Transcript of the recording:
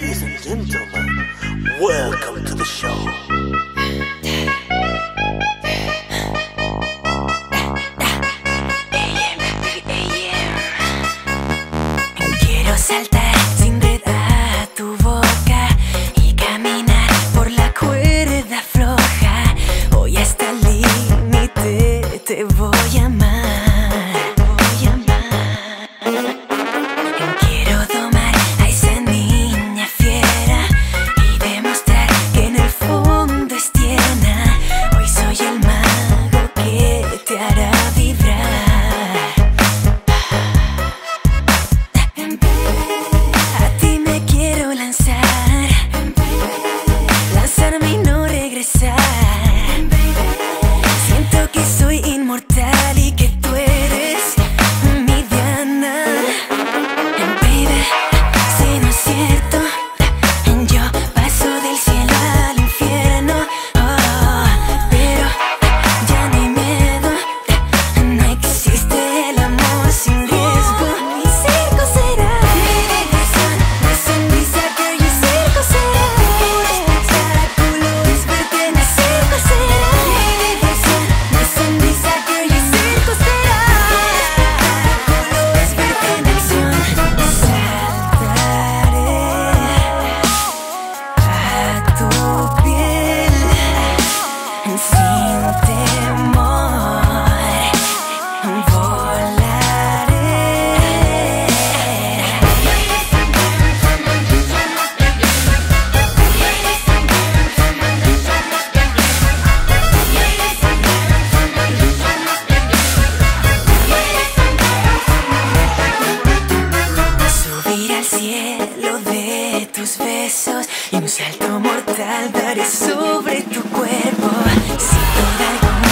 Ladies and gentlemen, welcome to the show. de tus besos y un salto mortal daré sobre tu cuerpo. Si por algo